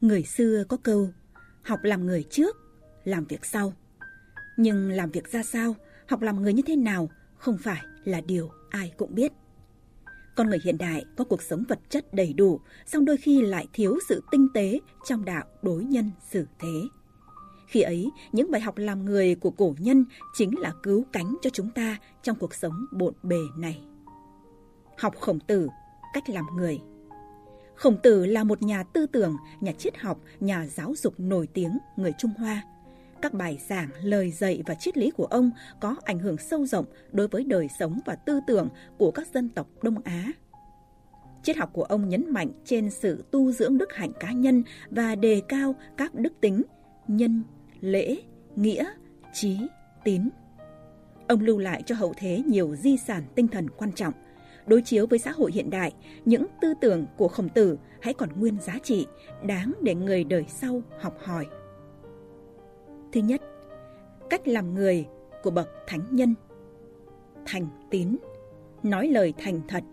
Người xưa có câu, học làm người trước, làm việc sau. Nhưng làm việc ra sao, học làm người như thế nào không phải là điều ai cũng biết. Con người hiện đại có cuộc sống vật chất đầy đủ, song đôi khi lại thiếu sự tinh tế trong đạo đối nhân xử thế. Khi ấy, những bài học làm người của cổ nhân chính là cứu cánh cho chúng ta trong cuộc sống bộn bề này. Học khổng tử, cách làm người. Khổng tử là một nhà tư tưởng, nhà triết học, nhà giáo dục nổi tiếng người Trung Hoa. Các bài giảng, lời dạy và triết lý của ông có ảnh hưởng sâu rộng đối với đời sống và tư tưởng của các dân tộc Đông Á. Triết học của ông nhấn mạnh trên sự tu dưỡng đức hạnh cá nhân và đề cao các đức tính nhân, lễ, nghĩa, trí, tín. Ông lưu lại cho hậu thế nhiều di sản tinh thần quan trọng. Đối chiếu với xã hội hiện đại, những tư tưởng của khổng tử hãy còn nguyên giá trị, đáng để người đời sau học hỏi. Thứ nhất, cách làm người của bậc thánh nhân. Thành tín, nói lời thành thật,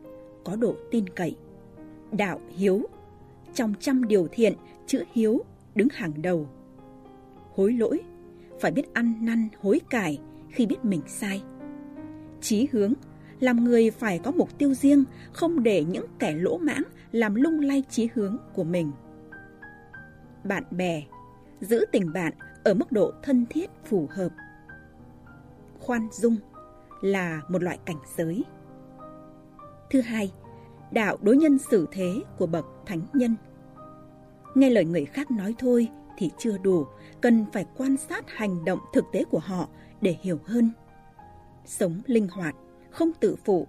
có độ tin cậy. Đạo hiếu, trong trăm điều thiện, chữ hiếu đứng hàng đầu hối lỗi, phải biết ăn năn hối cải khi biết mình sai. Chí hướng, làm người phải có mục tiêu riêng, không để những kẻ lỗ mãng làm lung lay chí hướng của mình. Bạn bè, giữ tình bạn ở mức độ thân thiết phù hợp. Khoan dung là một loại cảnh giới. Thứ hai, đạo đối nhân xử thế của bậc thánh nhân. Nghe lời người khác nói thôi thì chưa đủ, cần phải quan sát hành động thực tế của họ để hiểu hơn. Sống linh hoạt, không tự phụ,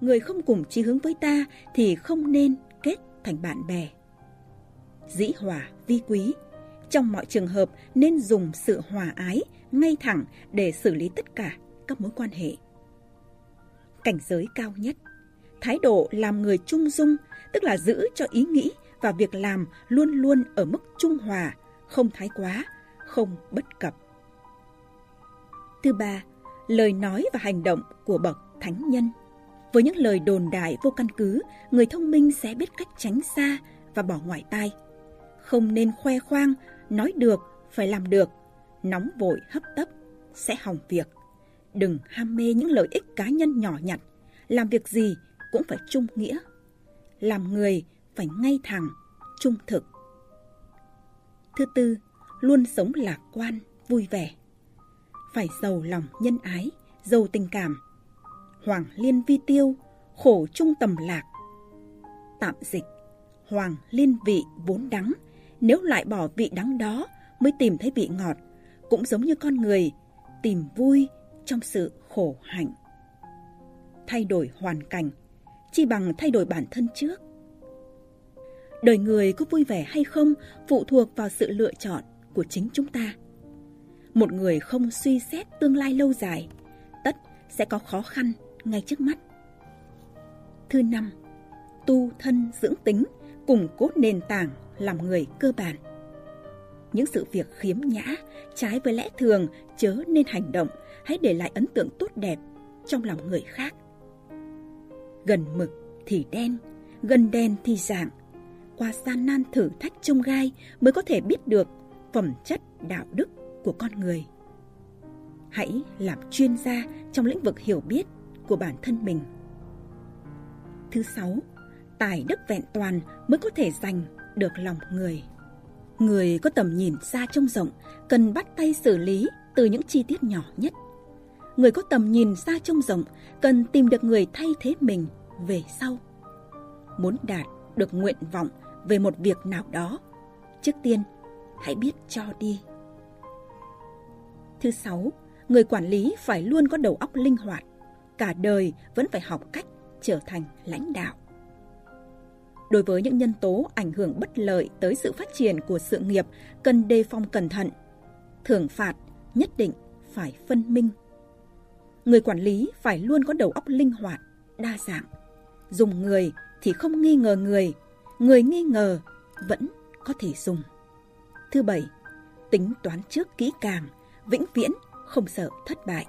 người không cùng chí hướng với ta thì không nên kết thành bạn bè. Dĩ hòa vi quý, trong mọi trường hợp nên dùng sự hòa ái, ngay thẳng để xử lý tất cả các mối quan hệ. Cảnh giới cao nhất, thái độ làm người trung dung, tức là giữ cho ý nghĩ và việc làm luôn luôn ở mức trung hòa, không thái quá, không bất cập. Thứ ba, lời nói và hành động của bậc thánh nhân. Với những lời đồn đại vô căn cứ, người thông minh sẽ biết cách tránh xa và bỏ ngoài tai. Không nên khoe khoang, nói được, phải làm được, nóng vội hấp tấp, sẽ hỏng việc. Đừng ham mê những lợi ích cá nhân nhỏ nhặt, làm việc gì cũng phải trung nghĩa. Làm người phải ngay thẳng, trung thực. Thứ tư, luôn sống lạc quan, vui vẻ. Phải giàu lòng nhân ái, giàu tình cảm. Hoàng liên vi tiêu, khổ trung tầm lạc. Tạm dịch, hoàng liên vị vốn đắng, nếu lại bỏ vị đắng đó mới tìm thấy vị ngọt, cũng giống như con người tìm vui trong sự khổ hạnh. Thay đổi hoàn cảnh, chi bằng thay đổi bản thân trước. Đời người có vui vẻ hay không phụ thuộc vào sự lựa chọn của chính chúng ta. Một người không suy xét tương lai lâu dài, tất sẽ có khó khăn ngay trước mắt. Thứ năm, tu thân dưỡng tính, củng cố nền tảng làm người cơ bản. Những sự việc khiếm nhã, trái với lẽ thường chớ nên hành động, hãy để lại ấn tượng tốt đẹp trong lòng người khác. Gần mực thì đen, gần đen thì dạng. Qua gian nan thử thách trông gai mới có thể biết được phẩm chất đạo đức của con người. Hãy làm chuyên gia trong lĩnh vực hiểu biết của bản thân mình. Thứ sáu, tài đức vẹn toàn mới có thể giành được lòng người. Người có tầm nhìn xa trông rộng cần bắt tay xử lý từ những chi tiết nhỏ nhất. Người có tầm nhìn xa trông rộng cần tìm được người thay thế mình về sau. Muốn đạt được nguyện vọng về một việc nào đó, trước tiên hãy biết cho đi. Thứ sáu, người quản lý phải luôn có đầu óc linh hoạt, cả đời vẫn phải học cách trở thành lãnh đạo. Đối với những nhân tố ảnh hưởng bất lợi tới sự phát triển của sự nghiệp, cần đề phòng cẩn thận. Thưởng phạt nhất định phải phân minh. Người quản lý phải luôn có đầu óc linh hoạt, đa dạng. Dùng người thì không nghi ngờ người, người nghi ngờ vẫn có thể dùng. Thứ bảy, tính toán trước kỹ càng, vĩnh viễn không sợ thất bại.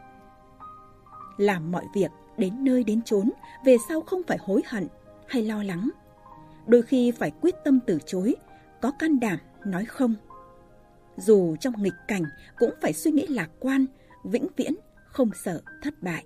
Làm mọi việc đến nơi đến chốn, về sau không phải hối hận hay lo lắng. Đôi khi phải quyết tâm từ chối, có can đảm nói không. Dù trong nghịch cảnh cũng phải suy nghĩ lạc quan, vĩnh viễn, không sợ thất bại.